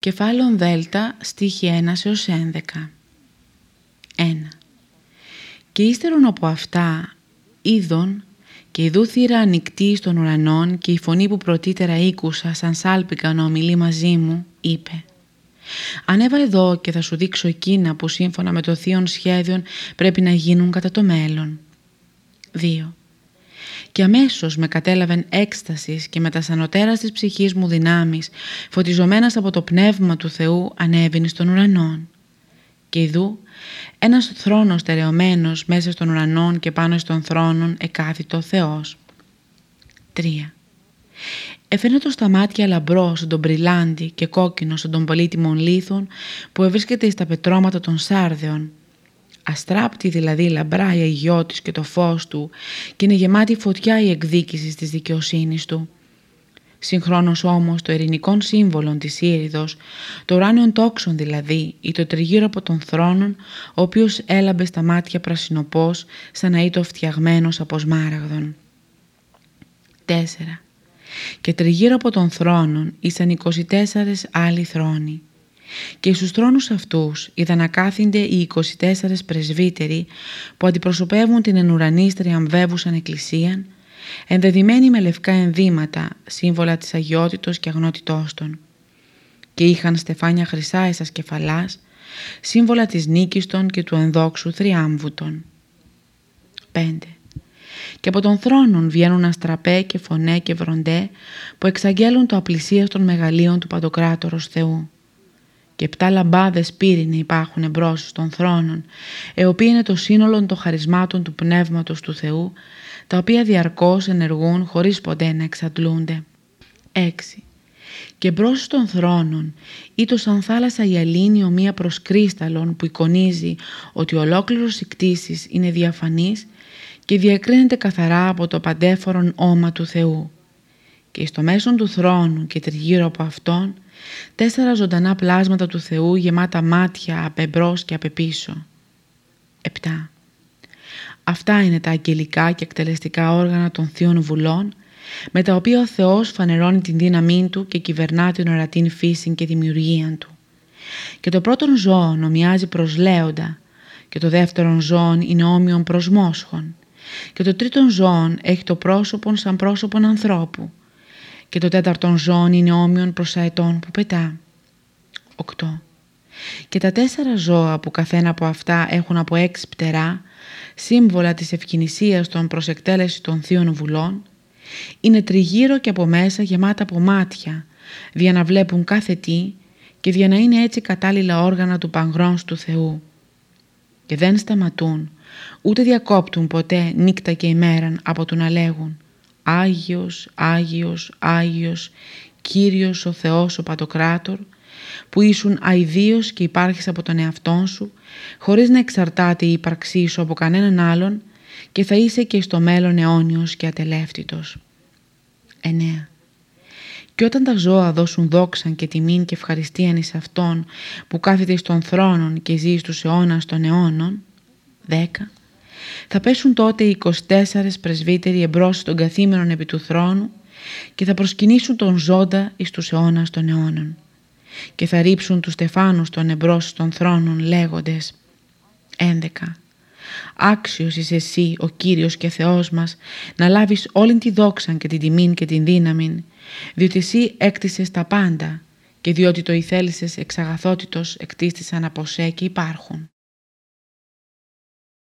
Κεφάλαιο Δέλτα, στίχη 1 έως 11. 1. Και ύστερον από αυτά, είδον και η δούθυρα ανοιχτή στον ουρανών και η φωνή που πρωτήτερα ήκουσα σαν σάλπικα να ομιλεί μαζί μου, είπε «Ανέβα εδώ και θα σου δείξω εκείνα που σύμφωνα με το θείον σχέδιον πρέπει να γίνουν κατά το μέλλον». 2 και αμέσως με κατέλαβεν έκστασης και με τα σανωτέρα της ψυχής μου δυνάμεις, φωτιζομένας από το πνεύμα του Θεού ανέβηνε στον ουρανόν. Και ειδού ένας θρόνος στερεωμένος μέσα στον ουρανόν και πάνω στον θρόνον εκάθιτο ο Θεός. 3. Εφαίνεται στα μάτια λαμπρό στον τον μπριλάντι και κόκκινο στον τον πολύτιμων λίθων που ευρίσκεται στα πετρώματα των σάρδεων αστράπτει δηλαδή λαμπρά η αγιώτης και το φως του και είναι γεμάτη φωτιά η εκδίκηση της δικαιοσύνης του. Συγχρόνως όμως το ειρηνικό σύμβολο της Ήριδος, το ουράνιον τόξον δηλαδή ή το τριγύρω από τον θρόνον, ο οποίος έλαμπε στα μάτια πρασινοπός σαν να ήταν φτιαγμένος από σμάραγδον. 4. Και τριγύρω από τον θρόνον ήσαν 24 άλλοι θρόνοι και στους θρόνους αυτούς είδα να κάθονται οι 24 πρεσβύτεροι που αντιπροσωπεύουν την ενουρανίστρια αμβεύουσαν εκκλησία, ενδεδειμένοι με λευκά ενδύματα, σύμβολα της αγιότητος και αγνότητός των. Και είχαν στεφάνια χρυσά εσας κεφαλάς, σύμβολα της νίκης των και του ενδόξου θριάμβου των. 5. Και από τον θρόνων βγαίνουν αστραπέ και φωνέ και βροντέ που εξαγγέλουν το απλησία των μεγαλείων του Παντοκράτορος Θεού και επτά λαμπάδες πύρινοι υπάρχουν εμπρός των θρόνων, οι οποίοι είναι το σύνολο των χαρισμάτων του Πνεύματος του Θεού, τα οποία διαρκώς ενεργούν χωρίς ποτέ να εξαντλούνται. 6. Και μπρος των θρόνων, ήτο σαν θάλασσα η αλήνη ομοία προς κρίσταλον που εικονίζει ότι ολόκληρος η κτήσης είναι διαφανής και διακρίνεται καθαρά από το παντέφορον όμα του Θεού. Και στο μέσον του θρόνου και τριγύρω από αυτόν Τέσσερα ζωντανά πλάσματα του Θεού γεμάτα μάτια απ' εμπρός και απ' πίσω. 7. Αυτά είναι τα αγγελικά και εκτελεστικά όργανα των θείων βουλών με τα οποία ο Θεός φανερώνει την δύναμή Του και κυβερνά την ορατήν φύση και δημιουργία Του. Και το πρώτον ζώο νομιάζει προς λέοντα και το δεύτερον ζώο είναι όμοιον προς μόσχον και το τρίτον ζώο έχει το πρόσωπον σαν πρόσωπον ανθρώπου και το τέταρτον ζώων είναι όμοιον προς αετών που πετά. 8. Και τα τέσσερα ζώα που καθένα από αυτά έχουν από έξι πτερά, σύμβολα της ευκαινησίας των προσεκτέλεση των θείων βουλών, είναι τριγύρω και από μέσα γεμάτα από μάτια, δια να βλέπουν κάθε τι και δια να είναι έτσι κατάλληλα όργανα του παγρός του Θεού. Και δεν σταματούν, ούτε διακόπτουν ποτέ νύκτα και ημέραν από του να λέγουν Άγιος, Άγιος, Άγιος, Κύριος ο Θεός ο Πατοκράτορ, που ήσουν αηδίος και υπάρχεις από τον εαυτόν σου, χωρίς να εξαρτάται η ύπαρξή σου από κανέναν άλλον και θα είσαι και στο μέλλον αιώνιος και ατελεύτητος. 9. Και όταν τα ζώα δώσουν δόξαν και τιμήν και ευχαριστίαν εις Αυτόν που κάθεται στον θρόνον και ζει στους αιώνας των αιώνων, 10. Θα πέσουν τότε οι 24 πρεσβύτεροι εμπρός στον καθήμενον επί του θρόνου και θα προσκυνήσουν τον ζώντα εις τους αιώνας των αιώνων και θα ρίψουν τους στεφάνους των εμπρός των θρόνων λέγοντες 11. Άξιος είσαι εσύ ο Κύριος και Θεός μας να λάβεις όλη τη δόξα και την τιμήν και την δύναμη διότι εσύ έκτισες τα πάντα και διότι το ηθέλησες εξ αγαθότητος εκτίστησαν από σέ και υπάρχουν.